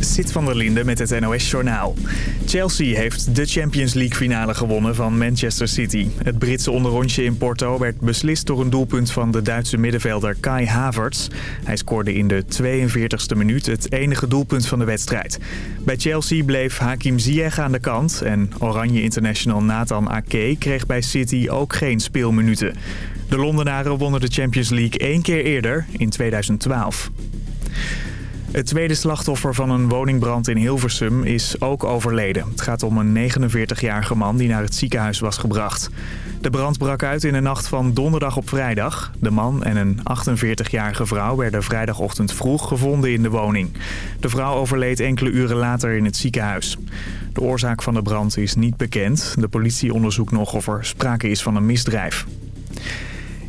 Sit van der Linde met het NOS-journaal. Chelsea heeft de Champions League finale gewonnen van Manchester City. Het Britse onderrondje in Porto werd beslist door een doelpunt van de Duitse middenvelder Kai Havertz. Hij scoorde in de 42e minuut het enige doelpunt van de wedstrijd. Bij Chelsea bleef Hakim Ziyech aan de kant en Oranje International Nathan Ake kreeg bij City ook geen speelminuten. De Londenaren wonnen de Champions League één keer eerder, in 2012. Het tweede slachtoffer van een woningbrand in Hilversum is ook overleden. Het gaat om een 49-jarige man die naar het ziekenhuis was gebracht. De brand brak uit in de nacht van donderdag op vrijdag. De man en een 48-jarige vrouw werden vrijdagochtend vroeg gevonden in de woning. De vrouw overleed enkele uren later in het ziekenhuis. De oorzaak van de brand is niet bekend. De politie onderzoekt nog of er sprake is van een misdrijf.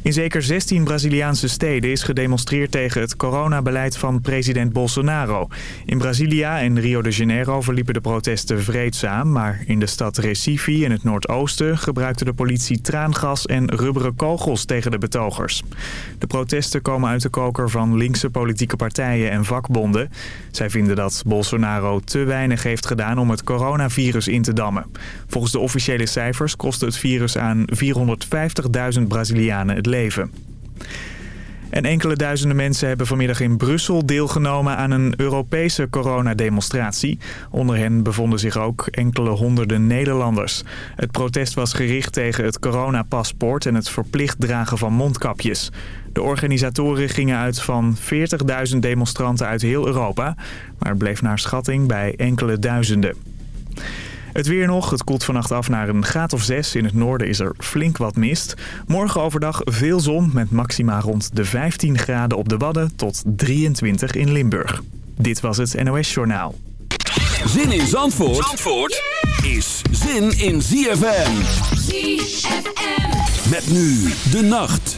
In zeker 16 Braziliaanse steden is gedemonstreerd tegen het coronabeleid van president Bolsonaro. In Brasilia en Rio de Janeiro verliepen de protesten vreedzaam, maar in de stad Recife in het noordoosten gebruikte de politie traangas en rubberen kogels tegen de betogers. De protesten komen uit de koker van linkse politieke partijen en vakbonden. Zij vinden dat Bolsonaro te weinig heeft gedaan om het coronavirus in te dammen. Volgens de officiële cijfers kostte het virus aan 450.000 Brazilianen het leven. En enkele duizenden mensen hebben vanmiddag in Brussel deelgenomen aan een Europese coronademonstratie. Onder hen bevonden zich ook enkele honderden Nederlanders. Het protest was gericht tegen het coronapaspoort en het verplicht dragen van mondkapjes. De organisatoren gingen uit van 40.000 demonstranten uit heel Europa, maar bleef naar schatting bij enkele duizenden. Het weer nog. Het koelt vannacht af naar een graad of 6. In het noorden is er flink wat mist. Morgen overdag veel zon met maxima rond de 15 graden op de Wadden tot 23 in Limburg. Dit was het NOS Journaal. Zin in Zandvoort, Zandvoort is zin in ZFM. ZFM. Met nu de nacht.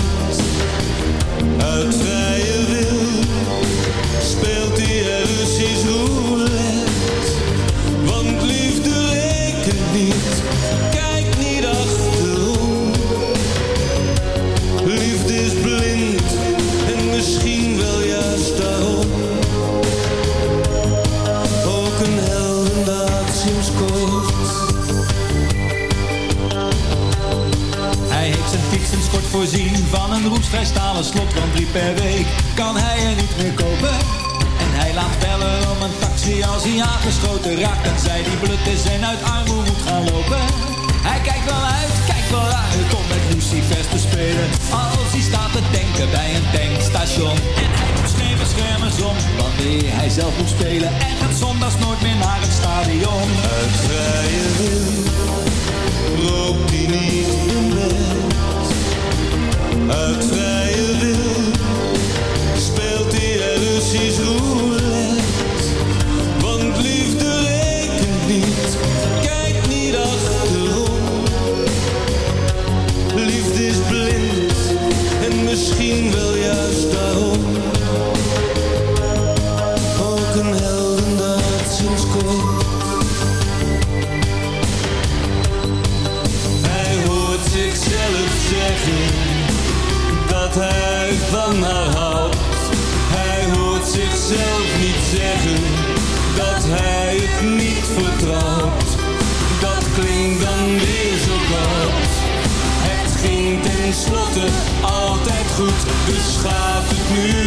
Uit vrije wil. Speelt hij er voorzien van een roestvrij stalen slot. Want drie per week kan hij er niet meer kopen. En hij laat bellen om een taxi als hij aangeschoten raakt. En zij die blut is en uit armoede moet gaan lopen. Hij kijkt wel uit, kijkt wel uit om met Lucifers te spelen. Als hij staat te denken bij een tankstation. En hij doet geen beschermers om wanneer hij zelf moet spelen. En gaat zondags nooit meer naar het stadion. Uit vrije wil rookt hij niet. Uit vrije dus gaat het nu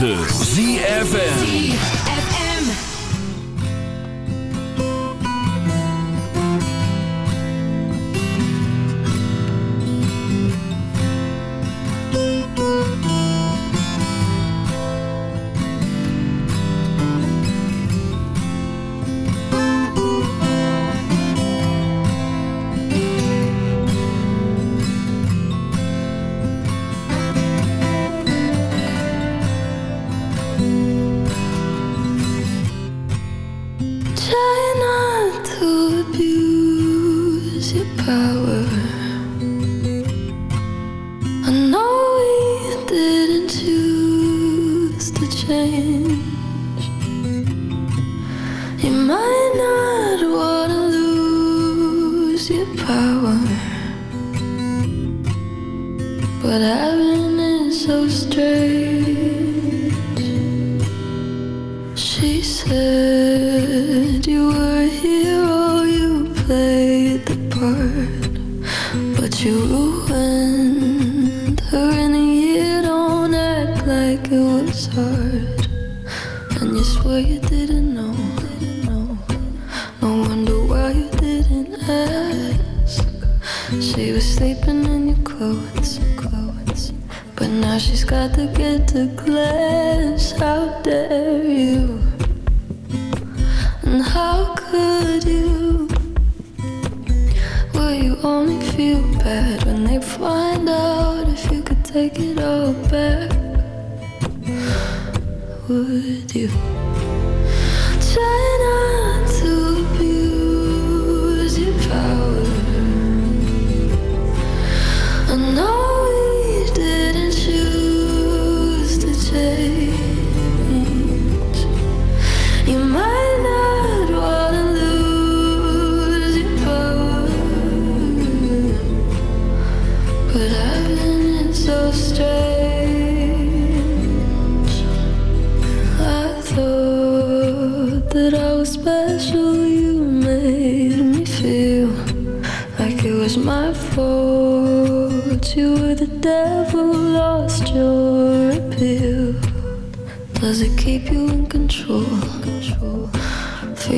9.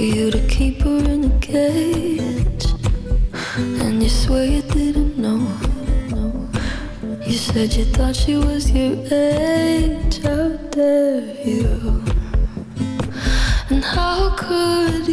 you to keep her in a cage. And you swear you didn't know. You said you thought she was your age. How dare you? And how could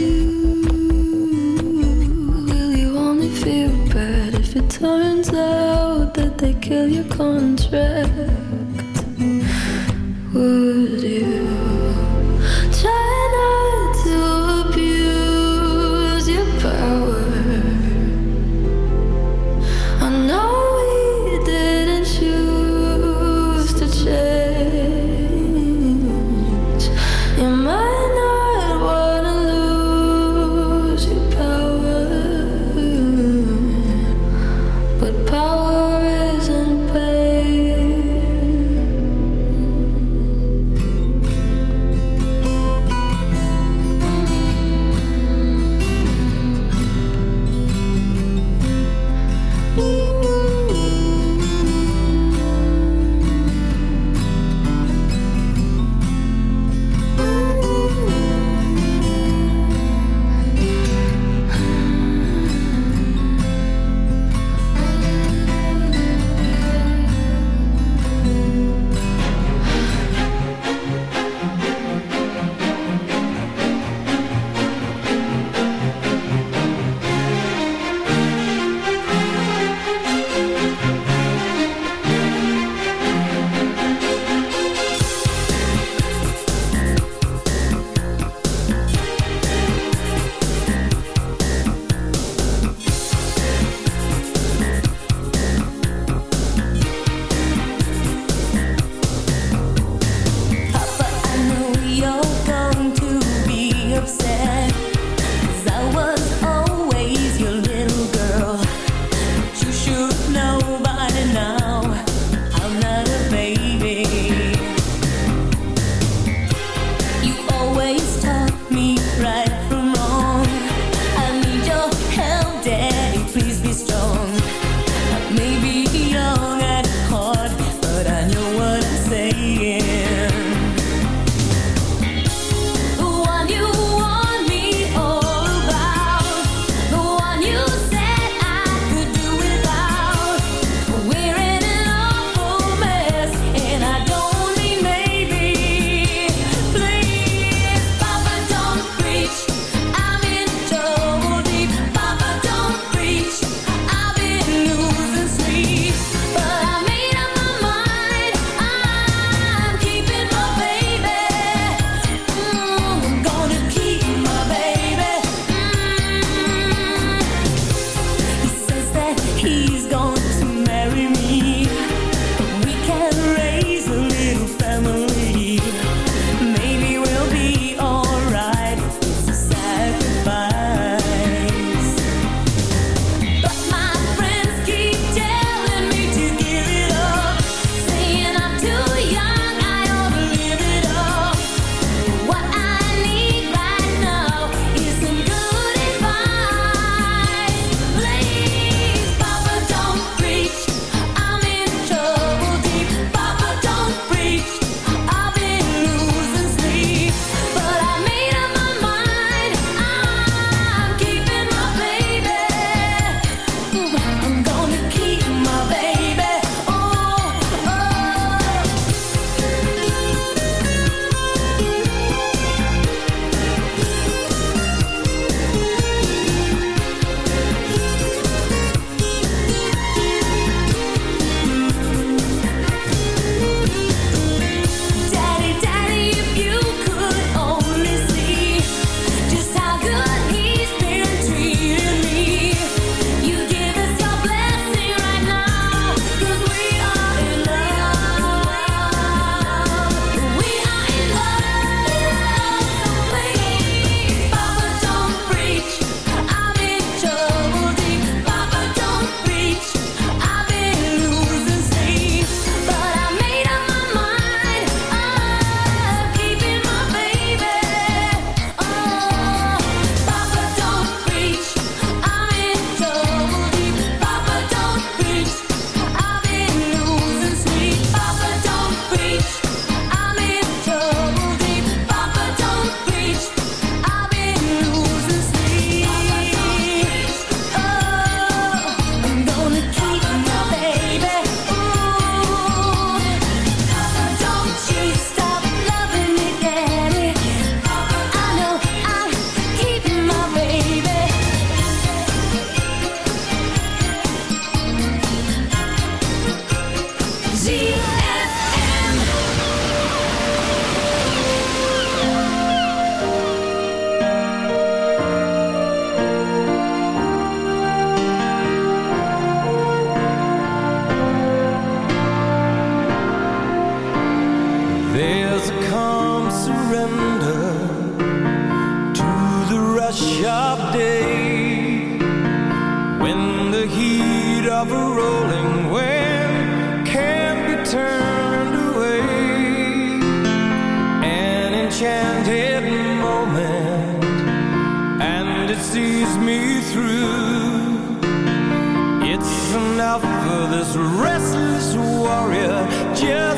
restless warrior. Just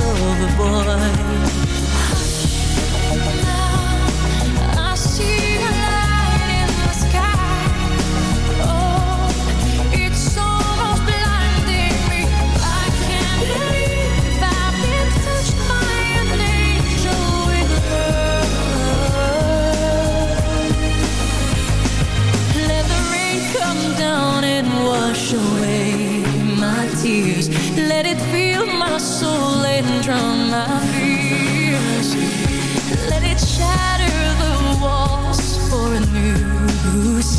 silver boy.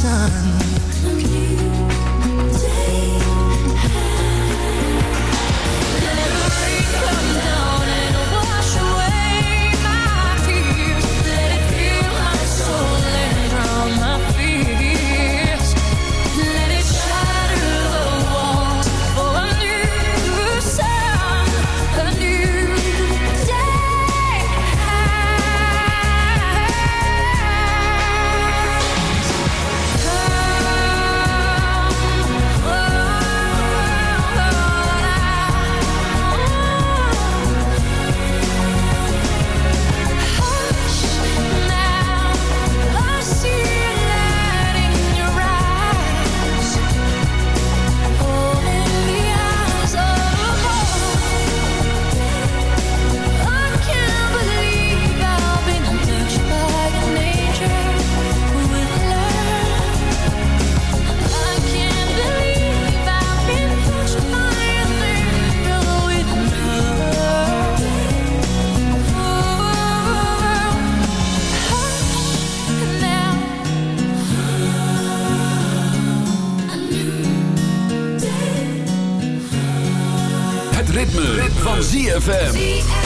Sun. ZFM.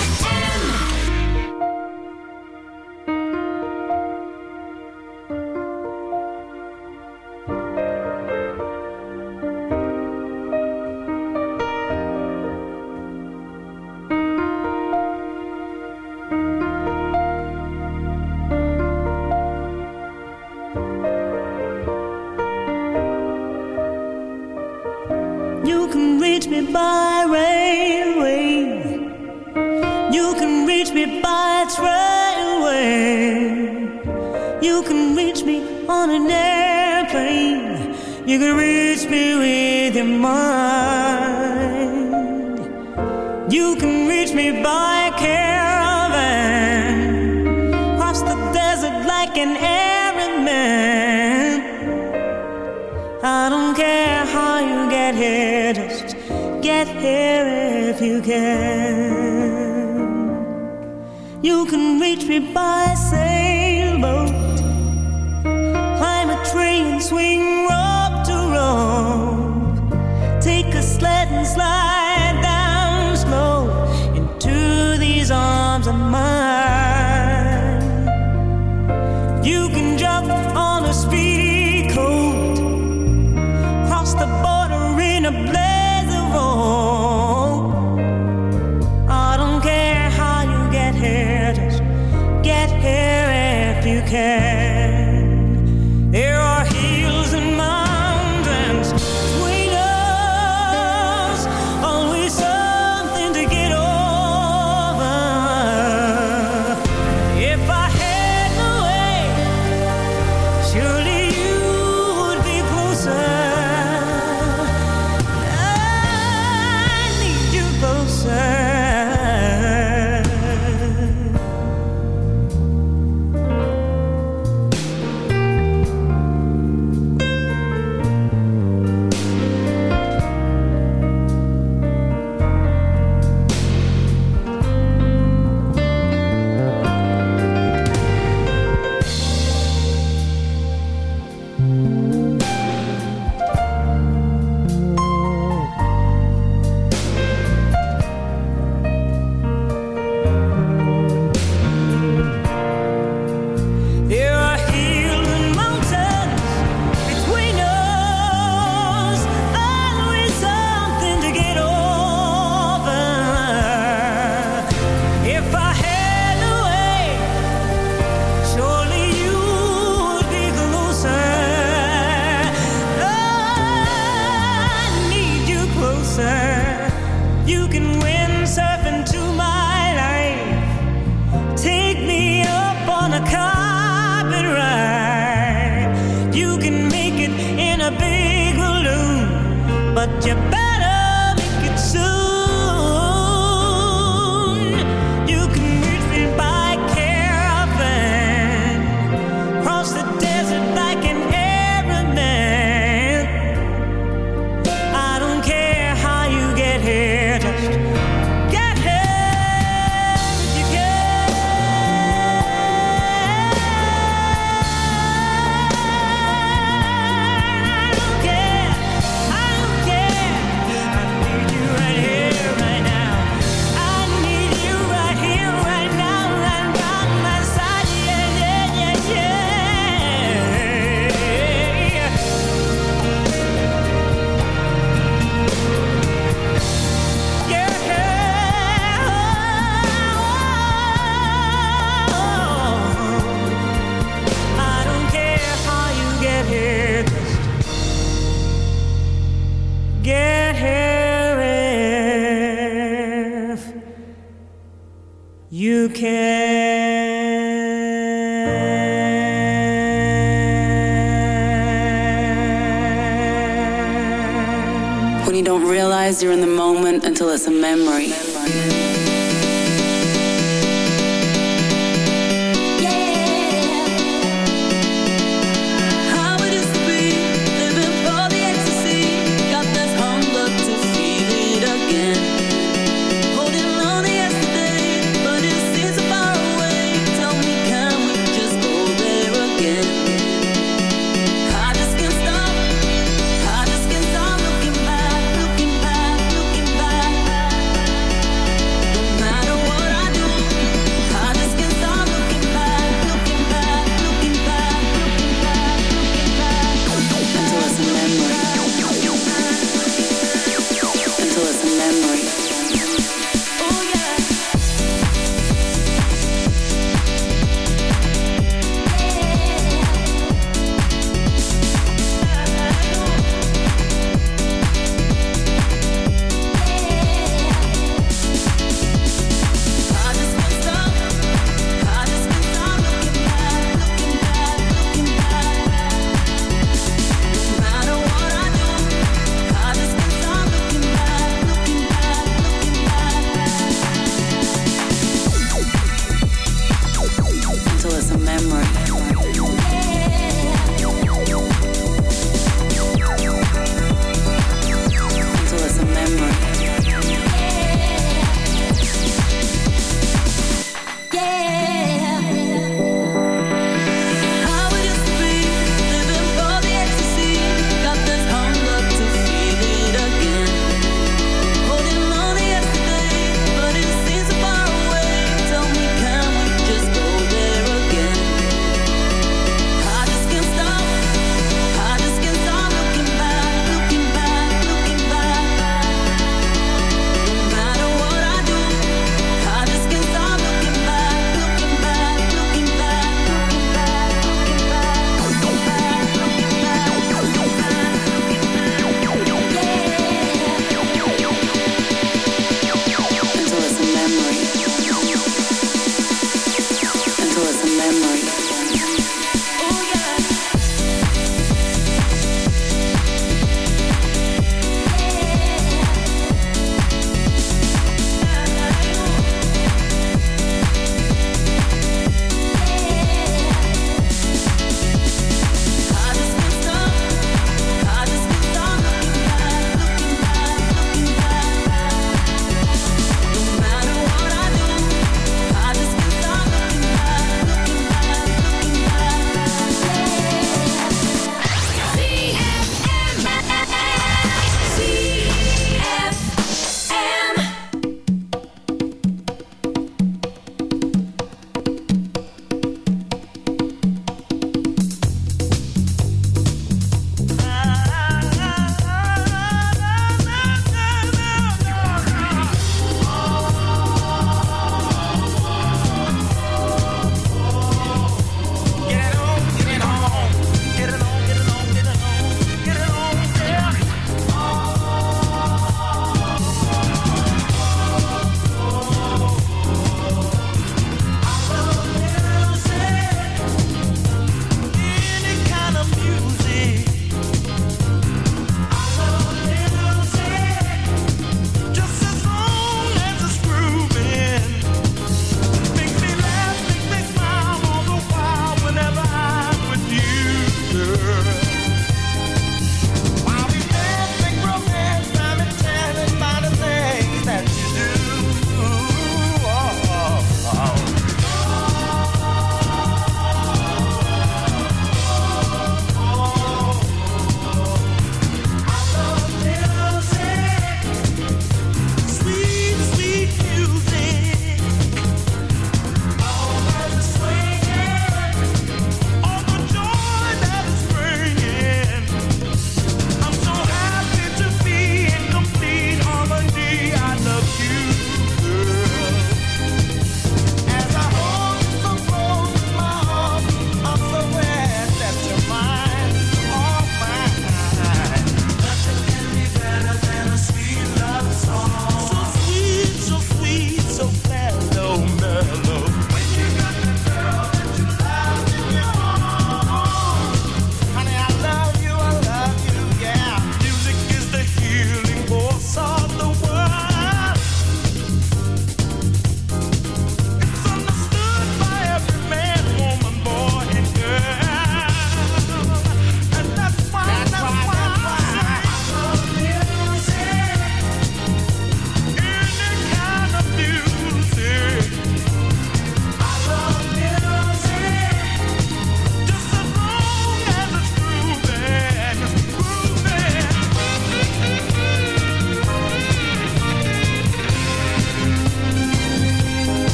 In the moment until it's a memory.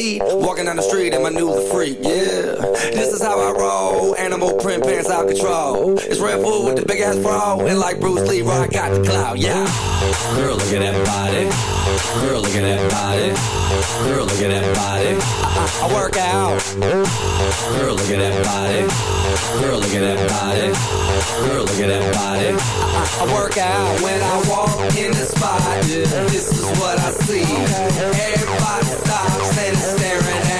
eat. Walking down the street and I knew the freak animal out control. It's Red Bull with the big ass bra, and like Bruce Lee, I got the clout, yeah. Girl, look at that body. Girl, look at that body. Girl, look at that body. I, I, I work out. Girl, look at that body. Girl, look at that body. Girl, look at that body. I, I, work out when I walk in the spot. This is what I see. Everybody stops and is staring at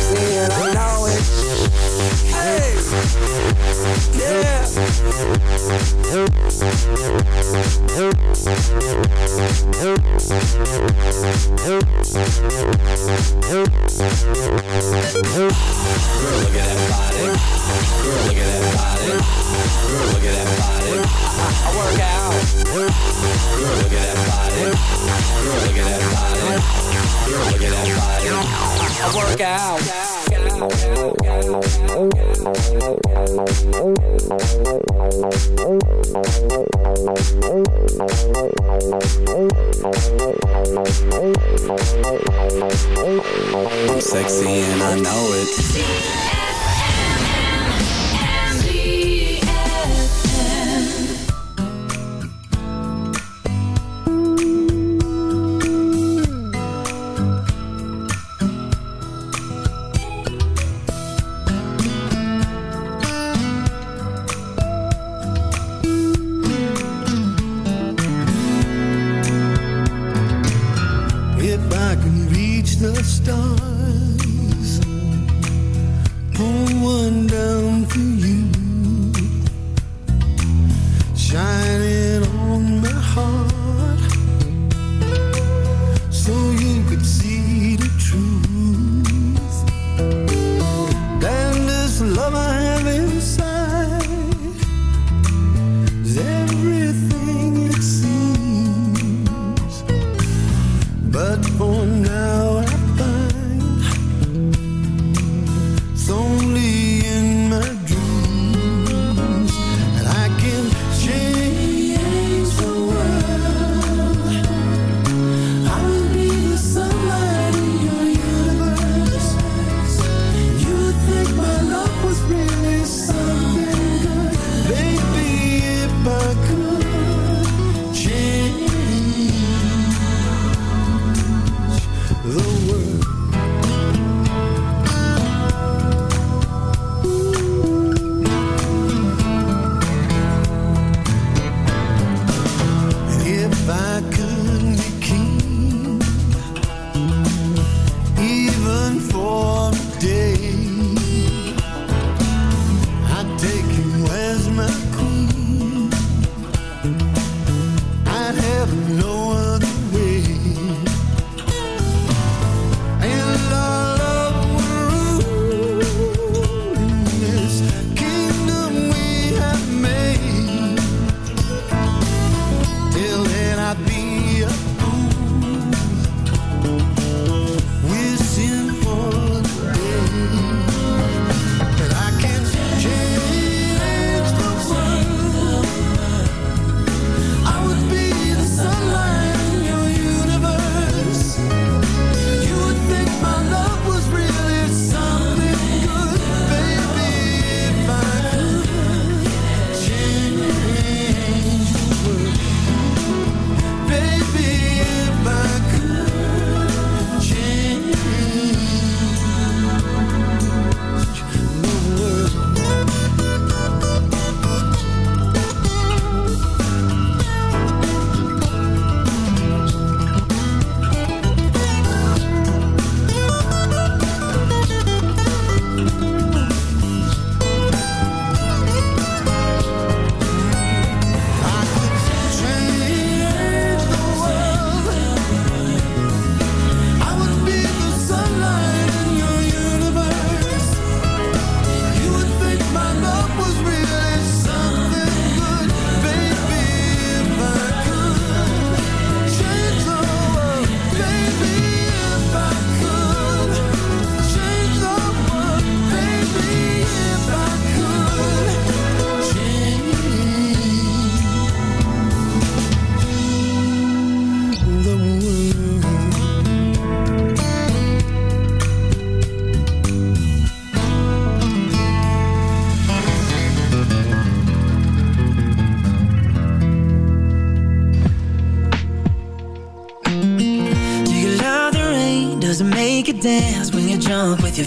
Yeah.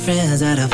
friends out of